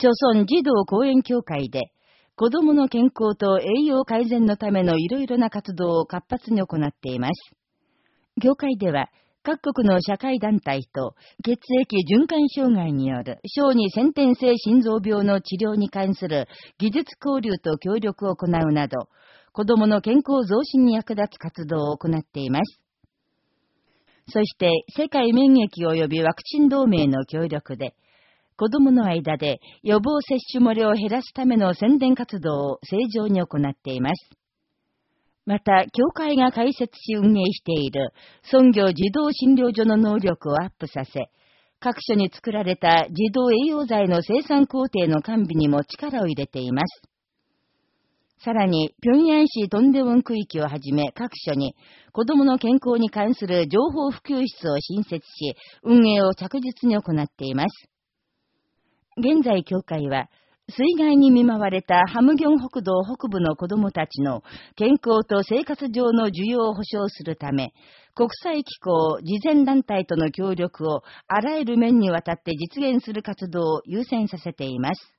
朝鮮児童講演協会で、子供の健康と栄養改善のためのいろいろな活動を活発に行っています。業界では、各国の社会団体と血液循環障害による小児先天性心臓病の治療に関する技術交流と協力を行うなど、子供の健康増進に役立つ活動を行っています。そして、世界免疫及びワクチン同盟の協力で、子供の間で予防接種漏れを減らすための宣伝活動を正常に行っています。また、協会が開設し運営している、孫業児童診療所の能力をアップさせ、各所に作られた児童栄養剤の生産工程の完備にも力を入れています。さらに、平壌市トンデウォン区域をはじめ各所に、子供の健康に関する情報普及室を新設し、運営を着実に行っています。現在協会は、水害に見舞われたハムギョン北道北部の子どもたちの健康と生活上の需要を保障するため、国際機構、慈善団体との協力をあらゆる面にわたって実現する活動を優先させています。